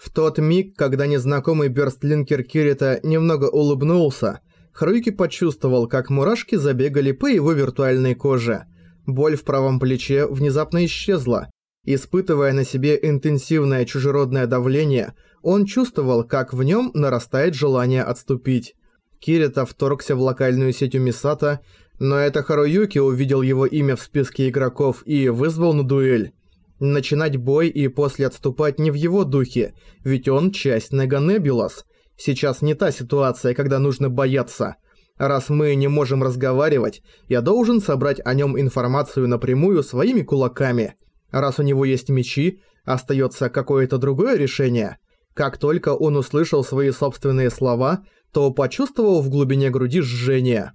В тот миг, когда незнакомый бёрстлинкер Кирита немного улыбнулся, Харуюки почувствовал, как мурашки забегали по его виртуальной коже. Боль в правом плече внезапно исчезла. Испытывая на себе интенсивное чужеродное давление, он чувствовал, как в нем нарастает желание отступить. Кирита вторгся в локальную сеть у Мисата, но это Харуюки увидел его имя в списке игроков и вызвал на дуэль. Начинать бой и после отступать не в его духе, ведь он часть Неганебулас. Сейчас не та ситуация, когда нужно бояться. Раз мы не можем разговаривать, я должен собрать о нем информацию напрямую своими кулаками. Раз у него есть мечи, остается какое-то другое решение. Как только он услышал свои собственные слова, то почувствовал в глубине груди жжение.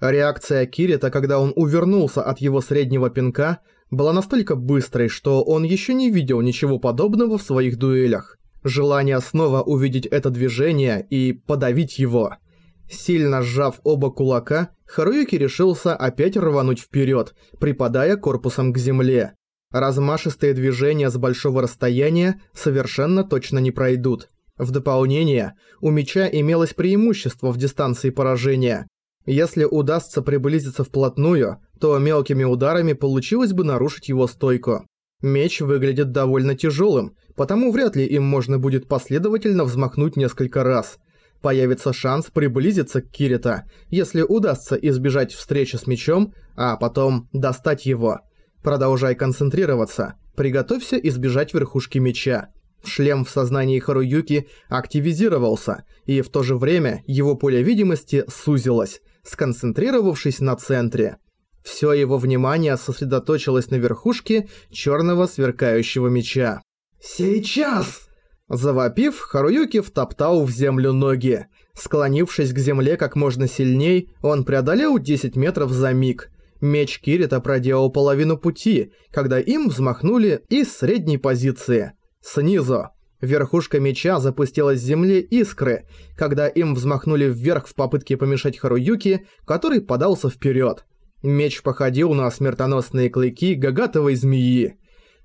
Реакция Кирита, когда он увернулся от его среднего пинка, была настолько быстрой, что он еще не видел ничего подобного в своих дуэлях. Желание снова увидеть это движение и подавить его. Сильно сжав оба кулака, Харуюки решился опять рвануть вперед, припадая корпусом к земле. Размашистые движения с большого расстояния совершенно точно не пройдут. В дополнение, у меча имелось преимущество в дистанции поражения. Если удастся приблизиться вплотную, то мелкими ударами получилось бы нарушить его стойку. Меч выглядит довольно тяжелым, потому вряд ли им можно будет последовательно взмахнуть несколько раз. Появится шанс приблизиться к Кирита, если удастся избежать встречи с мечом, а потом достать его. Продолжай концентрироваться. Приготовься избежать верхушки меча. Шлем в сознании Харуюки активизировался, и в то же время его поле видимости сузилось, сконцентрировавшись на центре. Всё его внимание сосредоточилось на верхушке чёрного сверкающего меча. «Сейчас!» Завопив, Харуюки втоптал в землю ноги. Склонившись к земле как можно сильней, он преодолел 10 метров за миг. Меч Кирита проделал половину пути, когда им взмахнули из средней позиции. Снизу. Верхушка меча запустила с земли искры, когда им взмахнули вверх в попытке помешать Харуюки, который подался вперед. Меч походил на смертоносные клыки гагатовой змеи.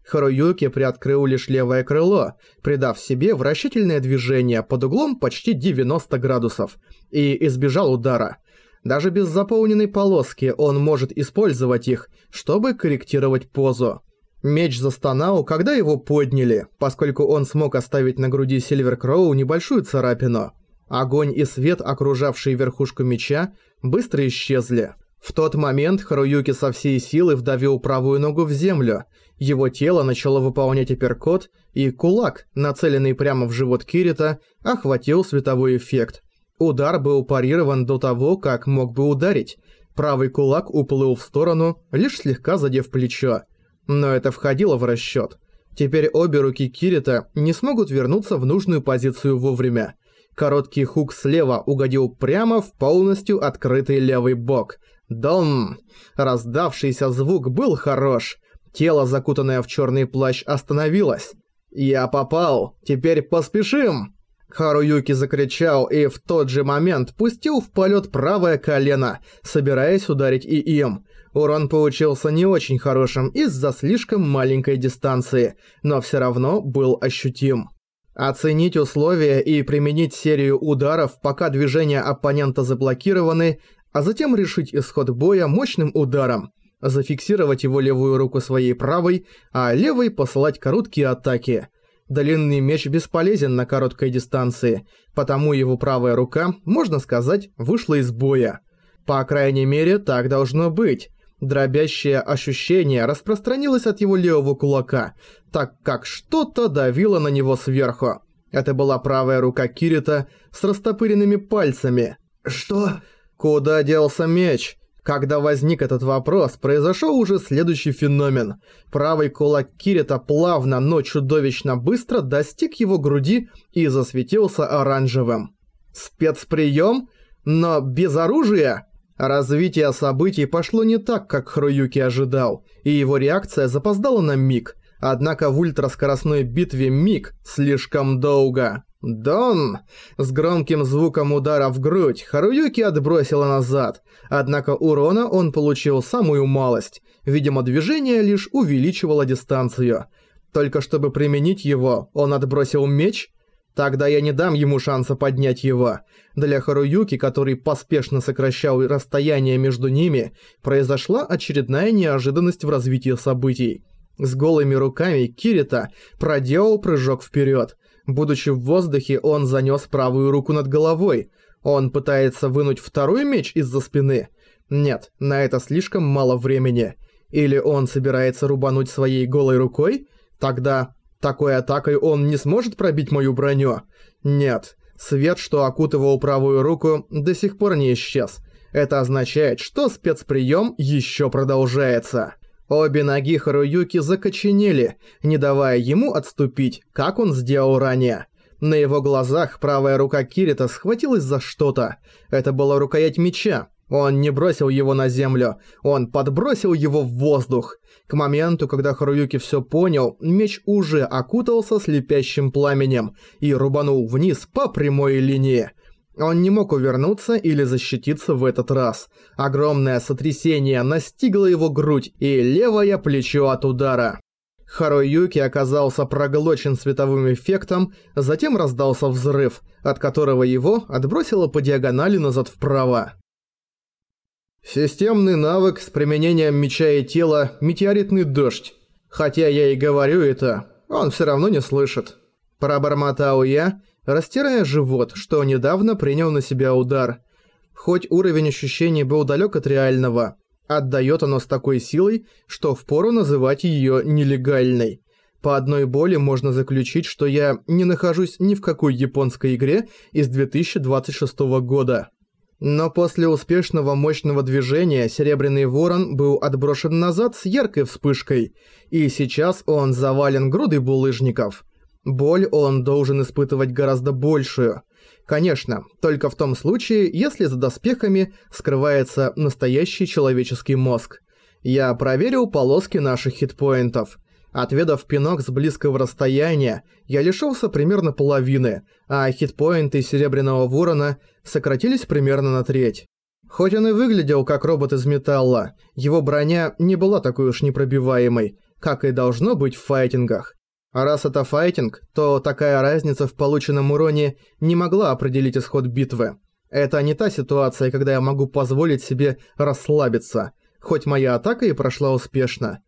Харуюки приоткрыл лишь левое крыло, придав себе вращательное движение под углом почти 90 градусов, и избежал удара. Даже без заполненной полоски он может использовать их, чтобы корректировать позу. Меч застонал, когда его подняли, поскольку он смог оставить на груди Сильвер Кроу небольшую царапину. Огонь и свет, окружавшие верхушку меча, быстро исчезли. В тот момент Харуюки со всей силы вдавил правую ногу в землю. Его тело начало выполнять апперкот, и кулак, нацеленный прямо в живот Кирита, охватил световой эффект. Удар был парирован до того, как мог бы ударить. Правый кулак уплыл в сторону, лишь слегка задев плечо. Но это входило в расчёт. Теперь обе руки Кирита не смогут вернуться в нужную позицию вовремя. Короткий хук слева угодил прямо в полностью открытый левый бок. Дон! Раздавшийся звук был хорош. Тело, закутанное в чёрный плащ, остановилось. «Я попал! Теперь поспешим!» Харуюки закричал и в тот же момент пустил в полет правое колено, собираясь ударить и им. Урон получился не очень хорошим из-за слишком маленькой дистанции, но все равно был ощутим. Оценить условия и применить серию ударов, пока движения оппонента заблокированы, а затем решить исход боя мощным ударом, зафиксировать его левую руку своей правой, а левой посылать короткие атаки – Длинный меч бесполезен на короткой дистанции, потому его правая рука, можно сказать, вышла из боя. По крайней мере, так должно быть. Дробящее ощущение распространилось от его левого кулака, так как что-то давило на него сверху. Это была правая рука Кирита с растопыренными пальцами. «Что?» «Куда делся меч?» Когда возник этот вопрос, произошел уже следующий феномен. Правый кулак Кирита плавно, но чудовищно быстро достиг его груди и засветился оранжевым. Спецприем? Но без оружия? Развитие событий пошло не так, как Хруюки ожидал, и его реакция запоздала на миг. Однако в ультраскоростной битве миг слишком долго. «Дон!» С громким звуком удара в грудь Харуюки отбросила назад, однако урона он получил самую малость. Видимо, движение лишь увеличивало дистанцию. Только чтобы применить его, он отбросил меч. Тогда я не дам ему шанса поднять его. Для Харуюки, который поспешно сокращал расстояние между ними, произошла очередная неожиданность в развитии событий. С голыми руками Кирита проделал прыжок вперед. Будучи в воздухе, он занес правую руку над головой. Он пытается вынуть второй меч из-за спины. Нет, на это слишком мало времени. Или он собирается рубануть своей голой рукой? Тогда такой атакой он не сможет пробить мою броню? Нет. Свет, что окутывал правую руку, до сих пор не исчез. Это означает, что спецприем еще продолжается. Обе ноги Харуюки закоченели, не давая ему отступить, как он сделал ранее. На его глазах правая рука Кирита схватилась за что-то. Это была рукоять меча, он не бросил его на землю, он подбросил его в воздух. К моменту, когда Харуюки все понял, меч уже окутался слепящим пламенем и рубанул вниз по прямой линии. Он не мог увернуться или защититься в этот раз. Огромное сотрясение настигло его грудь и левое плечо от удара. Харуюки оказался проглочен световым эффектом, затем раздался взрыв, от которого его отбросило по диагонали назад вправо. Системный навык с применением меча и тела «Метеоритный дождь». Хотя я и говорю это, он все равно не слышит. Пробормотал я, растирая живот, что недавно принял на себя удар. Хоть уровень ощущений был далек от реального, отдает оно с такой силой, что впору называть ее нелегальной. По одной боли можно заключить, что я не нахожусь ни в какой японской игре из 2026 года. Но после успешного мощного движения Серебряный Ворон был отброшен назад с яркой вспышкой, и сейчас он завален грудой булыжников. Боль он должен испытывать гораздо большую. Конечно, только в том случае, если за доспехами скрывается настоящий человеческий мозг. Я проверил полоски наших хитпоинтов. Отведав пинок с близкого расстояния, я лишился примерно половины, а хитпоинты Серебряного Ворона сократились примерно на треть. Хоть он и выглядел как робот из металла, его броня не была такой уж непробиваемой, как и должно быть в файтингах. А раз это файтинг, то такая разница в полученном уроне не могла определить исход битвы. Это не та ситуация, когда я могу позволить себе расслабиться, хоть моя атака и прошла успешно.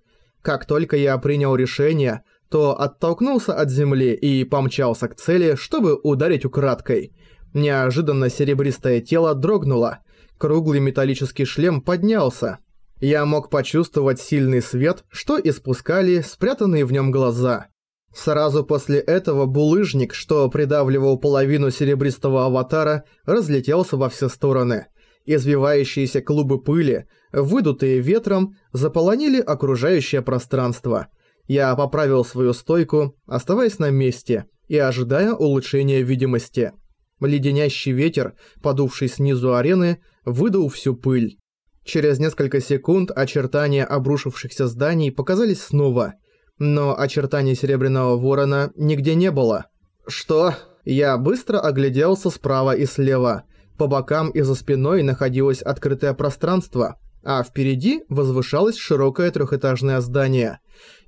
Как только я принял решение, то оттолкнулся от земли и помчался к цели, чтобы ударить украдкой. Неожиданно серебристое тело дрогнуло. Круглый металлический шлем поднялся. Я мог почувствовать сильный свет, что испускали спрятанные в нем глаза. Сразу после этого булыжник, что придавливал половину серебристого аватара, разлетелся во все стороны. Извивающиеся клубы пыли, выдутые ветром, заполонили окружающее пространство. Я поправил свою стойку, оставаясь на месте и ожидая улучшения видимости. Леденящий ветер, подувший снизу арены, выдал всю пыль. Через несколько секунд очертания обрушившихся зданий показались снова, но очертаний Серебряного Ворона нигде не было. Что? Я быстро огляделся справа и слева. По бокам и за спиной находилось открытое пространство, а впереди возвышалось широкое трехэтажное здание.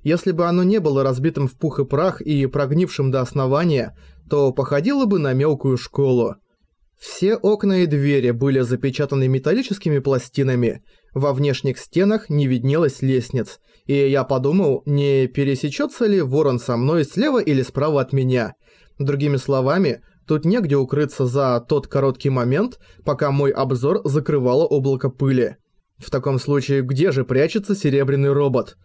Если бы оно не было разбитым в пух и прах и прогнившим до основания, то походило бы на мелкую школу. Все окна и двери были запечатаны металлическими пластинами, во внешних стенах не виднелось лестниц, и я подумал, не пересечется ли ворон со мной слева или справа от меня. Другими словами, тут негде укрыться за тот короткий момент, пока мой обзор закрывало облако пыли. В таком случае, где же прячется серебряный робот?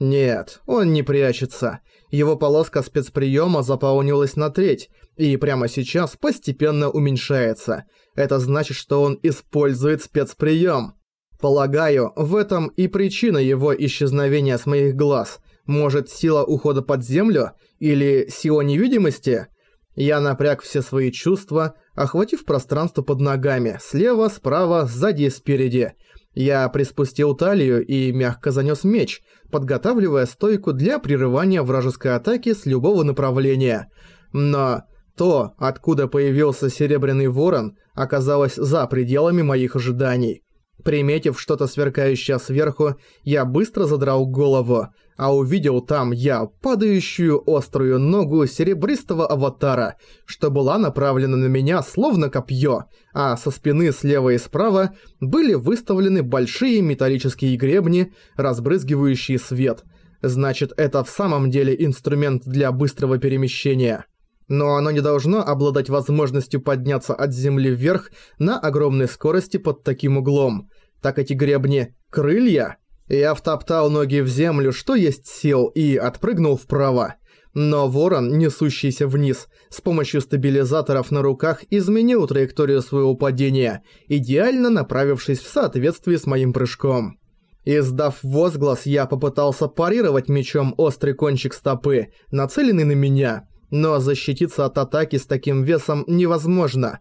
Нет, он не прячется. Его полоска спецприема заполнилась на треть, и прямо сейчас постепенно уменьшается. Это значит, что он использует спецприем. Полагаю, в этом и причина его исчезновения с моих глаз. Может, сила ухода под землю? Или сила невидимости? Я напряг все свои чувства, охватив пространство под ногами, слева, справа, сзади и спереди – я приспустил талию и мягко занёс меч, подготавливая стойку для прерывания вражеской атаки с любого направления. Но то, откуда появился Серебряный Ворон, оказалось за пределами моих ожиданий. Приметив что-то сверкающее сверху, я быстро задрал голову, а увидел там я падающую острую ногу серебристого аватара, что была направлена на меня словно копье, а со спины слева и справа были выставлены большие металлические гребни, разбрызгивающие свет. Значит, это в самом деле инструмент для быстрого перемещения. Но оно не должно обладать возможностью подняться от земли вверх на огромной скорости под таким углом. Так эти гребни – крылья? Я втоптал ноги в землю, что есть сил, и отпрыгнул вправо. Но ворон, несущийся вниз, с помощью стабилизаторов на руках изменил траекторию своего падения, идеально направившись в соответствии с моим прыжком. Издав возглас, я попытался парировать мечом острый кончик стопы, нацеленный на меня – но защититься от атаки с таким весом невозможно.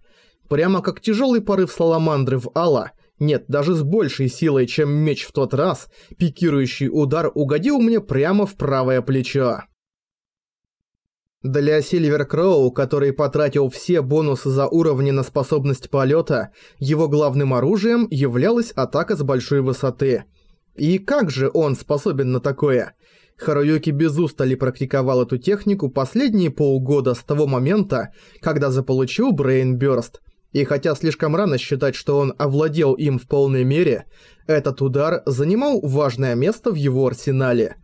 Прямо как тяжелый порыв саламандры в Алла, нет, даже с большей силой, чем меч в тот раз, пикирующий удар угодил мне прямо в правое плечо. Для Сильвер Кроу, который потратил все бонусы за уровни на способность полета, его главным оружием являлась атака с большой высоты. И как же он способен на такое? Харуюки без устали практиковал эту технику последние полгода с того момента, когда заполучил Burst. И хотя слишком рано считать, что он овладел им в полной мере, этот удар занимал важное место в его арсенале.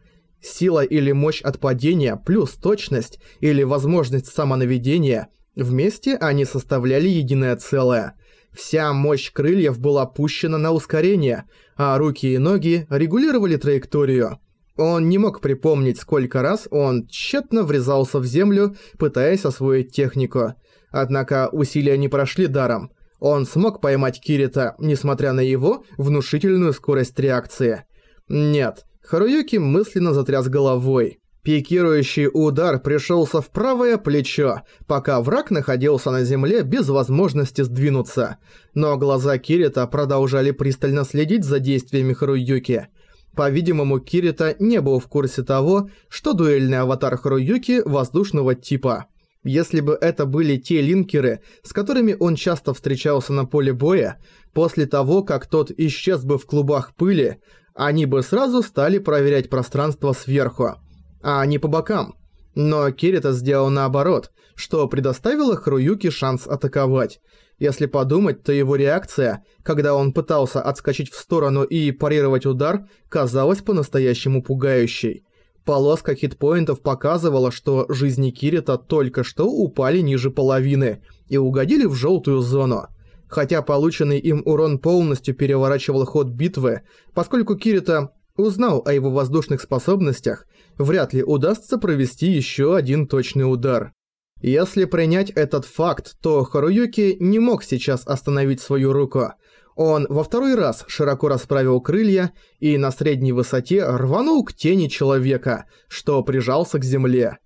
Сила или мощь от падения плюс точность или возможность самонаведения – вместе они составляли единое целое. Вся мощь крыльев была пущена на ускорение, а руки и ноги регулировали траекторию – он не мог припомнить, сколько раз он тщетно врезался в землю, пытаясь освоить технику. Однако усилия не прошли даром. Он смог поймать Кирита, несмотря на его внушительную скорость реакции. Нет, Харуюки мысленно затряс головой. Пикирующий удар пришелся в правое плечо, пока враг находился на земле без возможности сдвинуться. Но глаза Кирита продолжали пристально следить за действиями Харуюки. По-видимому, Кирита не был в курсе того, что дуэльный аватар Харуюки воздушного типа. Если бы это были те линкеры, с которыми он часто встречался на поле боя, после того, как тот исчез бы в клубах пыли, они бы сразу стали проверять пространство сверху, а не по бокам. Но Кирита сделал наоборот, что предоставило Харуюки шанс атаковать – если подумать, то его реакция, когда он пытался отскочить в сторону и парировать удар, казалась по-настоящему пугающей. Полоска хитпоинтов показывала, что жизни Кирита только что упали ниже половины и угодили в желтую зону. Хотя полученный им урон полностью переворачивал ход битвы, поскольку Кирита узнал о его воздушных способностях, вряд ли удастся провести еще один точный удар. Если принять этот факт, то Харуюки не мог сейчас остановить свою руку. Он во второй раз широко расправил крылья и на средней высоте рванул к тени человека, что прижался к земле.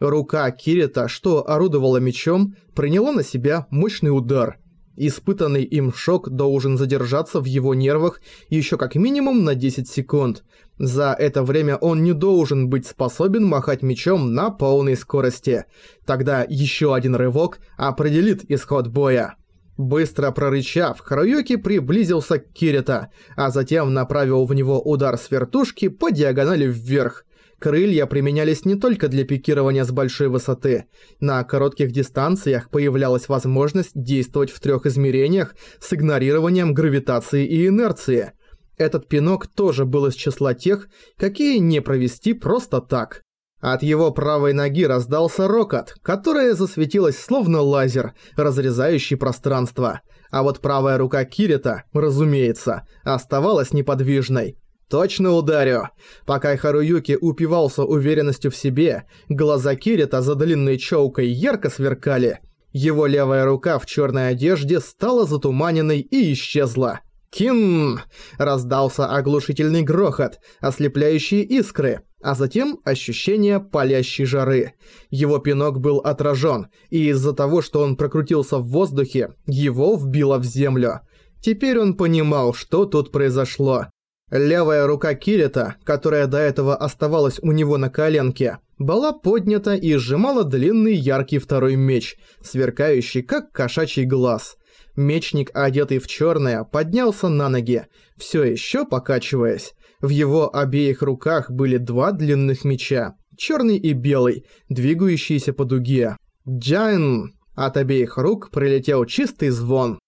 Рука Кирита, что орудовала мечом, приняла на себя мощный удар. Испытанный им шок должен задержаться в его нервах еще как минимум на 10 секунд. За это время он не должен быть способен махать мечом на полной скорости. Тогда еще один рывок определит исход боя. Быстро прорычав, Харуюки приблизился к Кирита, а затем направил в него удар с вертушки по диагонали вверх. Крылья применялись не только для пикирования с большой высоты. На коротких дистанциях появлялась возможность действовать в трех измерениях с игнорированием гравитации и инерции. Этот пинок тоже был из числа тех, какие не провести просто так. От его правой ноги раздался рокот, которая засветилась словно лазер, разрезающий пространство. А вот правая рука Кирита, разумеется, оставалась неподвижной. Точно ударю. Пока Харуюки упивался уверенностью в себе, глаза Кирита за длинной чоукой ярко сверкали. Его левая рука в черной одежде стала затуманенной и исчезла. «Кин!» – раздался оглушительный грохот, ослепляющие искры, а затем ощущение палящей жары. Его пинок был отражен, и из-за того, что он прокрутился в воздухе, его вбило в землю. Теперь он понимал, что тут произошло. Левая рука Кирита, которая до этого оставалась у него на коленке, была поднята и сжимала длинный яркий второй меч, сверкающий как кошачий глаз. Мечник, одетый в черное, поднялся на ноги, все еще покачиваясь. В его обеих руках были два длинных меча, черный и белый, двигающиеся по дуге. «Джайн!» От обеих рук прилетел чистый звон.